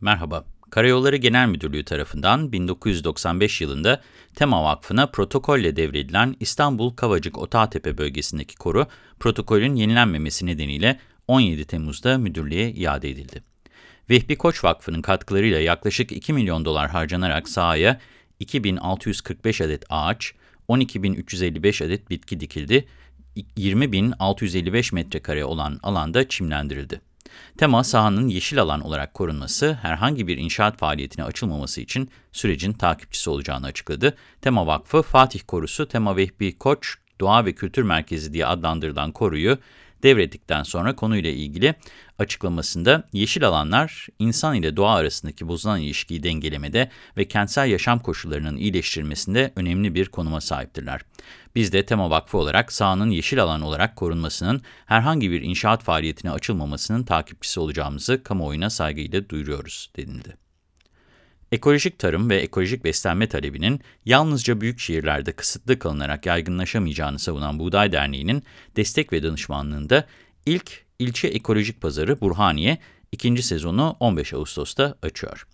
Merhaba. Karayolları Genel Müdürlüğü tarafından 1995 yılında Tema Vakfı'na protokolle devredilen İstanbul Kavacık Otağtepe bölgesindeki koru, protokolün yenilenmemesi nedeniyle 17 Temmuz'da müdürlüğe iade edildi. Vehbi Koç Vakfı'nın katkılarıyla yaklaşık 2 milyon dolar harcanarak sahaya 2645 adet ağaç, 12355 adet bitki dikildi, 20.655 metrekare olan alanda çimlendirildi. Tema sahanın yeşil alan olarak korunması, herhangi bir inşaat faaliyetine açılmaması için sürecin takipçisi olacağını açıkladı. Tema Vakfı, Fatih Korusu, Tema Vehbi Koç Doğa ve Kültür Merkezi diye adlandırılan koruyu devrettikten sonra konuyla ilgili açıklamasında yeşil alanlar insan ile doğa arasındaki bozulan ilişkiyi dengelemede ve kentsel yaşam koşullarının iyileştirilmesinde önemli bir konuma sahiptirler. Biz de Tema Vakfı olarak sahanın yeşil alan olarak korunmasının herhangi bir inşaat faaliyetine açılmamasının takipçisi olacağımızı kamuoyuna saygıyla duyuruyoruz denildi. Ekolojik tarım ve ekolojik beslenme talebinin yalnızca büyük şehirlerde kısıtlı kalınarak yaygınlaşamayacağını savunan Buğday Derneği'nin destek ve danışmanlığında ilk ilçe ekolojik pazarı Burhaniye ikinci sezonu 15 Ağustos'ta açıyor.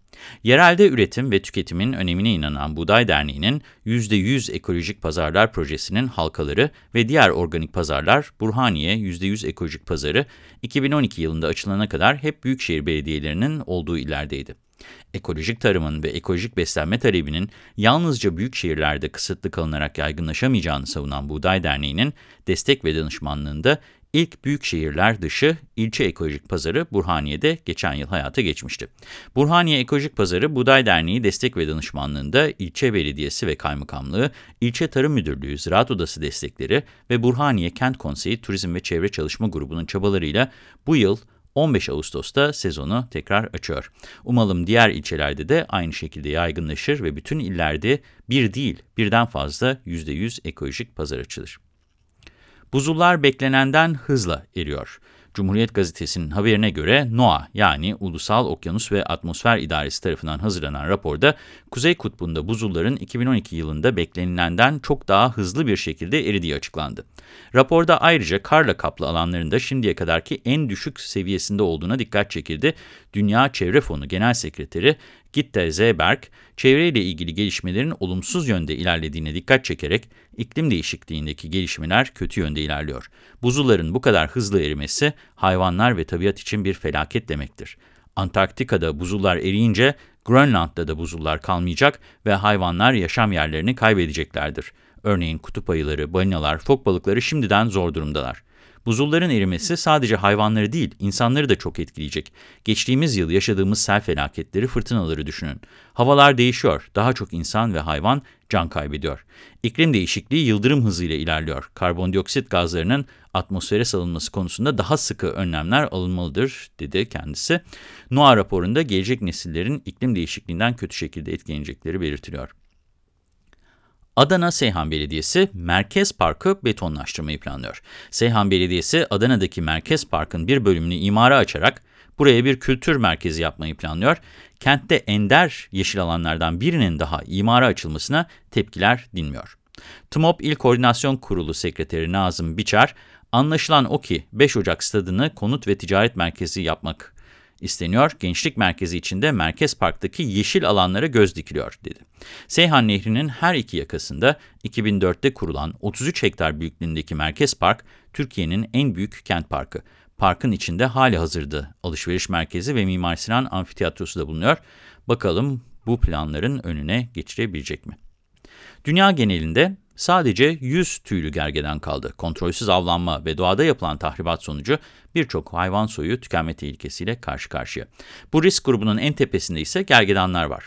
Yerelde üretim ve tüketimin önemine inanan Buğday Derneği'nin %100 ekolojik pazarlar projesinin halkaları ve diğer organik pazarlar Burhaniye %100 ekolojik pazarı 2012 yılında açılana kadar hep büyükşehir belediyelerinin olduğu illerdeydi. Ekolojik tarımın ve ekolojik beslenme talebinin yalnızca büyük şehirlerde kısıtlı kalınarak yaygınlaşamayacağını savunan Buğday Derneği'nin destek ve danışmanlığında ilk büyük şehirler dışı ilçe ekolojik pazarı Burhaniye'de geçen yıl hayata geçmişti. Burhaniye Ekolojik Pazarı Buğday Derneği destek ve danışmanlığında ilçe belediyesi ve kaymakamlığı, ilçe tarım müdürlüğü, ziraat odası destekleri ve Burhaniye Kent Konseyi Turizm ve Çevre Çalışma Grubu'nun çabalarıyla bu yıl 15 Ağustos'ta sezonu tekrar açıyor. Umalım diğer ilçelerde de aynı şekilde yaygınlaşır ve bütün illerde bir değil birden fazla %100 ekolojik pazar açılır. Buzullar beklenenden hızla eriyor. Cumhuriyet Gazetesi'nin haberine göre NOAA yani Ulusal Okyanus ve Atmosfer İdaresi tarafından hazırlanan raporda Kuzey Kutbu'nda buzulların 2012 yılında beklenilenden çok daha hızlı bir şekilde eridiği açıklandı. Raporda ayrıca karla kaplı alanlarında şimdiye kadarki en düşük seviyesinde olduğuna dikkat çekildi. Dünya Çevre Fonu Genel Sekreteri Gitte Zeberg, çevreyle ilgili gelişmelerin olumsuz yönde ilerlediğine dikkat çekerek iklim değişikliğindeki gelişmeler kötü yönde ilerliyor. Buzulların bu kadar hızlı erimesi hayvanlar ve tabiat için bir felaket demektir. Antarktika'da buzullar eriyince Grönland'da da buzullar kalmayacak ve hayvanlar yaşam yerlerini kaybedeceklerdir. Örneğin kutup ayıları, balinalar, fok balıkları şimdiden zor durumdalar. Buzulların erimesi sadece hayvanları değil, insanları da çok etkileyecek. Geçtiğimiz yıl yaşadığımız sel felaketleri, fırtınaları düşünün. Havalar değişiyor, daha çok insan ve hayvan can kaybediyor. İklim değişikliği yıldırım hızıyla ilerliyor. Karbondioksit gazlarının atmosfere salınması konusunda daha sıkı önlemler alınmalıdır, dedi kendisi. NOAA raporunda gelecek nesillerin iklim değişikliğinden kötü şekilde etkilenecekleri belirtiliyor. Adana Seyhan Belediyesi Merkez Parkı betonlaştırmayı planlıyor. Seyhan Belediyesi Adana'daki Merkez Park'ın bir bölümünü imara açarak buraya bir kültür merkezi yapmayı planlıyor. Kentte ender yeşil alanlardan birinin daha imara açılmasına tepkiler dinmiyor. TMOP İl Koordinasyon Kurulu Sekreteri Nazım Biçer, anlaşılan o ki 5 Ocak stadını konut ve ticaret merkezi yapmak isteniyor. Gençlik merkezi içinde Merkez Park'taki yeşil alanlara göz dikiliyor dedi. Seyhan Nehri'nin her iki yakasında 2004'te kurulan 33 hektar büyüklüğündeki Merkez Park, Türkiye'nin en büyük kent parkı. Parkın içinde hali hazırda alışveriş merkezi ve Mimar Sinan Amfiteyatrosu da bulunuyor. Bakalım bu planların önüne geçirebilecek mi? Dünya genelinde Sadece 100 tüylü gergeden kaldı. Kontrolsüz avlanma ve doğada yapılan tahribat sonucu birçok hayvan soyu tükenme tehlikesiyle karşı karşıya. Bu risk grubunun en tepesinde ise gergedanlar var.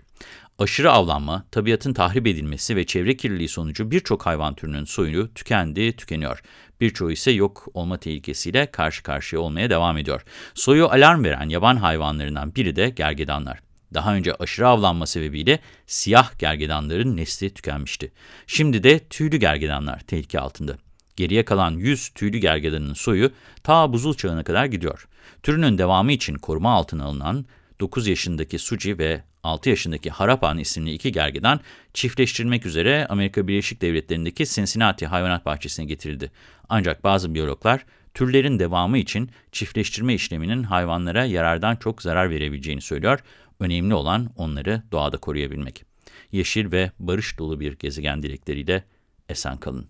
Aşırı avlanma, tabiatın tahrip edilmesi ve çevre kirliliği sonucu birçok hayvan türünün soyu tükendi, tükeniyor. Birçoğu ise yok olma tehlikesiyle karşı karşıya olmaya devam ediyor. Soyu alarm veren yaban hayvanlarından biri de gergedanlar. Daha önce aşırı avlanma sebebiyle siyah gergedanların nesli tükenmişti. Şimdi de tüylü gergedanlar tehlike altında. Geriye kalan 100 tüylü gergedanın soyu ta buzul çağına kadar gidiyor. Türünün devamı için koruma altına alınan 9 yaşındaki Suci ve 6 yaşındaki Harapan isimli iki gergedan çiftleştirilmek üzere Amerika Birleşik Devletleri'ndeki Cincinnati Hayvanat Bahçesi'ne getirildi. Ancak bazı biyologlar Türlerin devamı için çiftleştirme işleminin hayvanlara yarardan çok zarar verebileceğini söylüyor. Önemli olan onları doğada koruyabilmek. Yeşil ve barış dolu bir gezegen dilekleriyle esen kalın.